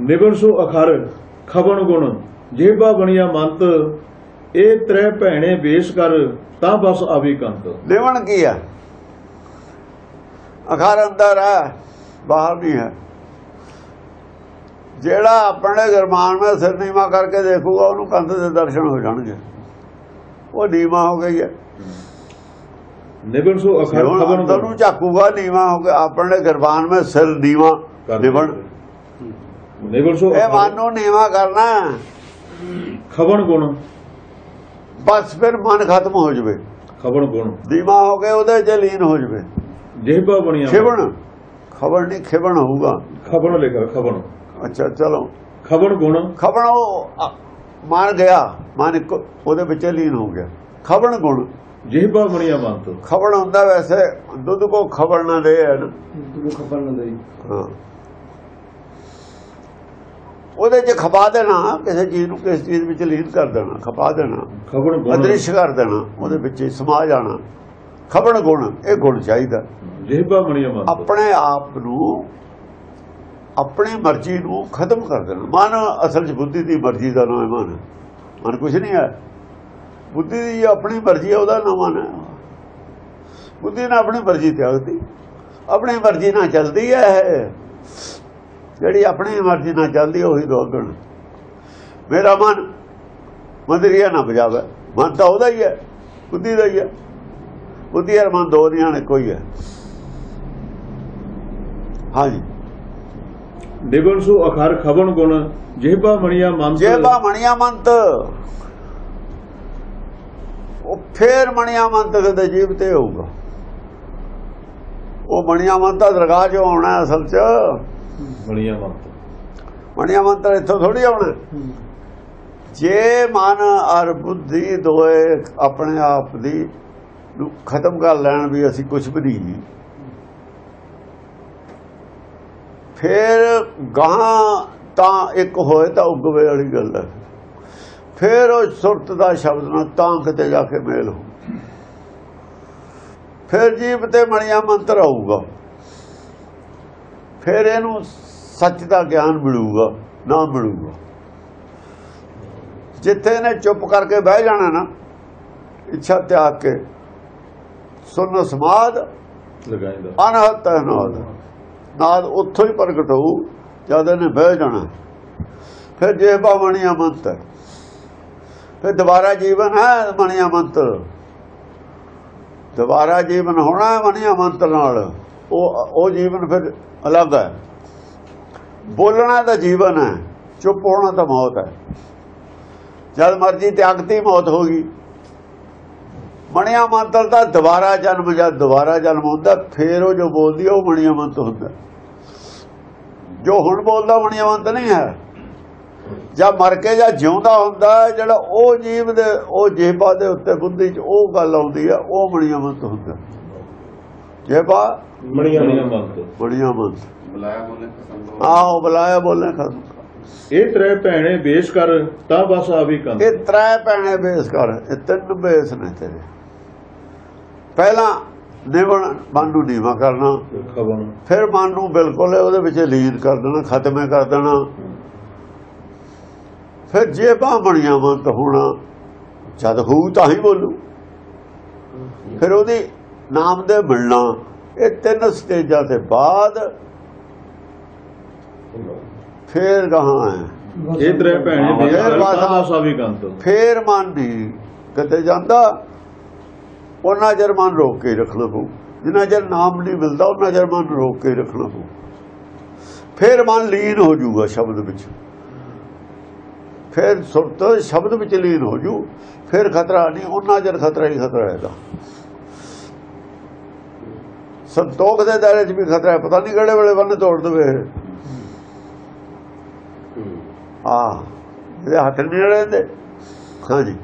ਨਿਵਨ ਸੋ ਅਖਰ ਖਬਨ ਗੁਣ ਜਿਹਬਾ ਬਣਿਆ ਮੰਤ ਇਹ ਤ੍ਰੈ ਭੈਣੇ ਵੇਸ਼ ਕਰ ਤਾਂ ਬਸ ਆਵੀ ਕੰਤ। ਨਿਵਣ ਕੀ ਹੈ ਅਖਾਰ ਅੰਦਰ ਹੈ ਬਾਹਰ ਨਹੀਂ ਹੈ। ਜਿਹੜਾ ਆਪਣੇ ਗਰਮਾਨ ਵਿੱਚ ਸਿਰ ਨੀਵਾ ਕਰਕੇ ਦੇਖੂਗਾ ਉਹਨੂੰ ਕੰਧ ਦੇ ਦਰਸ਼ਨ ਹੋ ਜਾਣਗੇ। ਉਹ ਨੀਵਾ ਹੋ ਗਈ ਹੈ। ਨਿਵਨ ਸੋ ਅਖਰ ਅੰਦਰ ਨੂੰ ਝਾਕੂਗਾ ਨੀਵਾ ਹੋ ਗਿਆ ਆਪਣੇ ਗਰਬਾਨ ਵਿੱਚ ਸਿਰ ਨੀਵਾ ਕਰ ਨਿਵਨ ਸੋ ਇਹ ਮਨ ਨੂੰ ਨੀਵਾ ਕਰਨਾ। ਹੈ। ਖਬਨ ਗੁਣ। ਬਸ ਫਿਰ ਮਨ ਖਤਮ ਹੋ ਜਵੇ। ਖਬਨ ਗੁਣ। ਨੀਵਾ ਹੋ ਕੇ ਉਹਦੇ ਚ ਲੀਨ ਹੋ ਜਵੇ। ਜਿਹਬਾ ਬਣਿਆ ਖਿਵਣ। ਖਬਰ ਨਹੀਂ ਖਿਵਣ ਹੋਊਗਾ। ਖਬਨ ਲਿਖਾ ਖਬਨ ਅੱਛਾ ਚਲੋ। ਖਬਨ ਗੁਣ। ਖਬਣ ਉਹ ਮਨ ਗਿਆ। ਮਨ ਉਹਦੇ ਵਿੱਚ ਲੀਨ ਹੋ ਗਿਆ। ਖਬਣ ਗੁਣ। ਜਿਹਬਾ ਬਣਿਆ ਮੰਤ ਖਬਣ ਹੁੰਦਾ ਵੈਸੇ। ਦੁੱਧ ਕੋ ਖਬਰ ਨਾ ਦੇ ਹੈ ਨਾ ਤੂੰ ਖਬਰ ਨਾ ਦੇਈ ਹਾਂ। ਉਹਦੇ ਚ ਖਪਾ ਦੇਣਾ ਕਿਸੇ ਚੀਜ਼ ਨੂੰ ਕਿਸ ਚੀਜ਼ ਵਿੱਚ ਲੀਨ ਕਰ ਦੇਣਾ ਖਪਾ ਦੇਣਾ ਅਦ੍ਰਿਸ਼ ਕਰ ਦੇਣਾ ਉਹਦੇ ਵਿੱਚ ਸਮਾ ਜਾਣਾ। ਖਬਣ ਗੁਣ ਇਹ ਗੁਣ ਚਾਹੀਦਾ। ਜਿਹਬਾ ਬਣਿਆ ਮੰਤ ਆਪਣੇ ਆਪ ਨੂੰ ਆਪਣੀ ਮਰਜ਼ੀ ਨੂੰ ਖਤਮ ਕਰ ਦੇਣਾ। ਮਨ ਅਸਲ 'ਚ ਬੁੱਧੀ ਦੀ ਮਰਜ਼ੀ ਦਾ ਨਾਮ ਹੈ ਮਨ। ਮਨ ਕੁਝ ਨਹੀਂ ਹੈ। ਬੁੱਧੀ ਦੀ ਆਪਣੀ ਮਰਜ਼ੀ ਹੈ ਉਹਦਾ ਨਾਮ ਮਨ ਹੈ। ਬੁੱਧੀ ਨੇ ਆਪਣੀ ਮਰਜ਼ੀ ਤਿਆਗਤੀ ਆਪਣੀ ਮਰਜ਼ੀ ਨਾਲ ਚੱਲਦੀ ਹੈ। ਜਿਹੜੀ ਆਪਣੀ ਮਰਜ਼ੀ ਨਾਲ ਚੱਲਦੀ ਉਹੀ ਦੋਗਣ ਮੇਰਾ ਮਨ ਮੰਦਰੀਆ ਨਾ ਬਜਾਵੇ ਮਨ ਤਾਂ ਉਹਦਾ ਹੀ ਹੈ ਬੁੱਧੀ ਦਾ ਹੀ ਹੈ। ਬੁੱਧੀ ਔਰ ਮਨ ਦੋ ਨਹੀਂ ਹਨ ਕੋਈ ਹੈ। ਹਾਂਜੀ। ਨਿਵਨ ਸੋ ਅਖਰ ਖਬਨ ਗੁਣ ਜਿਹਬਾ ਬਣਿਆ ਮੰਤ। ਜੇ ਬਾ ਮਣੀਆ ਮੰਤ। ਉਹ ਫੇਰ ਮਣੀਆ ਮੰਤ ਕਦੇ ਜੀਵ ਤੇ ਹੋਊਗਾ। ਉਹ ਮਣੀਆ ਮੰਤ ਦਰਗਾਹ 'ਚ ਆਉਣਾ ਅਸਲ 'ਚ। ਬਣਿਆ ਮੰਤ ਮਣੀਆ ਮੰਤ ਇੱਥੋਂ ਥੋੜੀ ਆਉਣਾ। ਜੇ ਮਨ ਔਰ ਬੁੱਧੀ ਦੋਏ ਆਪਣੇ ਆਪ ਦੀ ਖਤਮ ਕਰ ਲੈਣ ਵੀ ਅਸੀਂ ਕੁਝ ਵੀ ਨਹੀਂ ਫਿਰ ਗਾਂ ਤਾਂ ਇੱਕ ਹੋਏ ਤਾਂ ਉਗਵੇ ਵਾਲੀ ਗੱਲ ਹੈ। ਫਿਰ ਉਹ ਸੁਰਤ ਦਾ ਸ਼ਬਦ ਨਾਲ ਤਾਂ ਕਿਤੇ ਜਾ ਕੇ ਮੇਲ ਹੋ ਫਿਰ ਜੀਵ ਤੇ ਮਣੀਆਂ ਮੰਤਰ ਆਊਗਾ। ਫਿਰ ਇਹਨੂੰ ਸੱਚ ਦਾ ਗਿਆਨ ਮਿਲੂਗਾ ਨਾ ਮਿਲੂਗਾ। ਜਿੱਥੇ ਇਹਨੇ ਚੁੱਪ ਕਰਕੇ ਬਹਿ ਜਾਣਾ ਨਾ ਇੱਛਾ ਤਿਆਗ ਕੇ ਸੁਨ ਸਮਾਦ ਲਗਾਇਦਾ। ਅਨਹਤ ਨਾਦ। ਨਾਦ ਉੱਥੋਂ ਹੀ ਪ੍ਰਗਟ ਹੋਊ ਜਦ ਇਹਨੇ ਬਹਿ ਜਾਣਾ। ਫਿਰ ਜੇ ਬਾਵਣੀ ਅਮੰਤ ਹੈ ਫਿਰ ਦੁਬਾਰਾ ਜੀਵਨ ਹੈ ਮਣੀ ਅਮੰਤ ਦੁਬਾਰਾ ਜੀਵਨ ਹੋਣਾ ਮਣੀ ਅਮੰਤ ਨਾਲ। ਉਹ ਉਹ ਜੀਵਨ ਫਿਰ ਅਲੱਗ ਹੈ। ਬੋਲਣਾ ਤਾਂ ਜੀਵਨ ਹੈ, ਚੁੱਪ ਹੋਣਾ ਤਾਂ ਮੌਤ ਹੈ। ਜਦ ਮਰਜ਼ੀ ਤਿਆਗਤੀ ਮੌਤ ਹੋ ਗਈ। ਮਣਿਆ ਮੰਤਰ ਦਾ ਦੁਬਾਰਾ ਜਨਮ, ਜਦ ਦੁਬਾਰਾ ਜਨਮ ਹੁੰਦਾ, ਫੇਰ ਉਹ ਜੋ ਬੋਲਦੀ ਉਹ ਮਣਿਆ ਮੰਤ ਹੁੰਦਾ। ਜੋ ਹੁਣ ਬੋਲਦਾ, ਮਣਿਆ ਮੰਤ ਨਹੀਂ ਹੈ। ਜਾਂ ਮਰ ਕੇ ਜਾਂ ਜਿਉਂਦਾ ਹੁੰਦਾ, ਜਿਹੜਾ ਉਹ ਜੀਵ ਦੇ, ਉਹ ਜੇਬਾ ਦੇ ਉੱਤੇ ਬੁੱਧੀ 'ਚ ਉਹ ਗੱਲ ਆਉਂਦੀ ਹੈ ਉਹ ਮਣਿਆ ਮੰਤ ਹੁੰਦਾ। ਜੇਬਾ ਬਣਿਆ ਮੰਤ ਮਣਿਆ ਮੰਤ ਬੁਲਾਇਆ ਬੋਲੇ ਖਸਮ ਆਹੋ ਬੁਲਾਇਆ ਬੋਲੇ ਖਸਮ ਇਹ ਤ੍ਰੈ ਭੈਣੇ ਵੇਸ਼ ਕਰ ਤਾਂ ਬਸ ਆਵੀ ਕੰਤ ਇਹ ਤਰੇ ਪੈਣੇ ਬੇਸ ਕਰ ਇਹ ਤਿੰਨ ਬੇਸ ਨੇ ਤੇਰੇ ਪਹਿਲਾਂ ਨਿਵਣ ਮਨ ਨੂੰ ਨੀਵਾ ਕਰਨਾ ਫਿਰ ਮਨ ਨੂੰ ਬਿਲਕੁਲ ਉਹਦੇ ਵਿੱਚ ਲੀਨ ਕਰ ਦੇਣਾ ਖਤਮੇ ਕਰ ਦੇਣਾ ਫਿਰ ਜੇ ਬਣੀਆਂ ਮੰਤ ਹੋਣਾ ਜਦ ਹੋਊ ਤਾਂ ਹੀ ਬੋਲੂ ਫਿਰ ਉਹਦੀ ਨਾਮ ਦੇ ਮਿਲਣਾ। ਇਹ ਤਿੰਨ ਸਟੇਜਾਂ ਦੇ ਬਾਅਦ ਫੇਰ ਗਾਹਾਂ ਹੈ। ਇਹ ਤ੍ਰੈ ਭੈਣੇ ਬਸ- ਆਵੀ ਕੰਤ ਫੇਰ ਮਨ ਨਹੀਂ ਕਿਤੇ ਜਾਂਦਾ। ਉਹਨਾਂ ਮਨ ਰੋਕ ਕੇ ਰੱਖਣਾ ਪਊ। ਜਿੰਨਾ ਚਿਰ ਨਾਮ ਨਹੀਂ ਮਿਲਦਾ ਉਹਨਾਂ ਚਿਰ ਮਨ ਰੋਕ ਕੇ ਰੱਖਣਾ ਪਊ। ਫੇਰ ਮਨ ਲੀਨ ਹੋ ਜਾਊਗਾ ਸ਼ਬਦ ਵਿੱਚ। ਫੇਰ ਸੁਰਤ ਸ਼ਬਦ ਵਿੱਚ ਲੀਨ ਹੋ ਜੂ। ਫੇਰ ਖਤਰਾ ਨਹੀਂ ਉਹਨਾਂ ਚਿਰ ਖਤਰਾ ਹੀ ਖਤਰਾ ਹੈਗਾ। ਸੰਤੋਖ ਦੇ ਦਾਇਰੇ 'ਚ ਵੀ ਖਤਰਾ ਹੈ। ਪਤਾ ਨਹੀਂ ਕਿਹੜੇ ਵੇਲੇ ਬੰਨ ਤੋੜ ਦੇਵੇ ਆ ਇਹਦੇ ਹੱਥ ਨਹੀਂ ਰਹਿੰਦੇ। ਹਾਂਜੀ।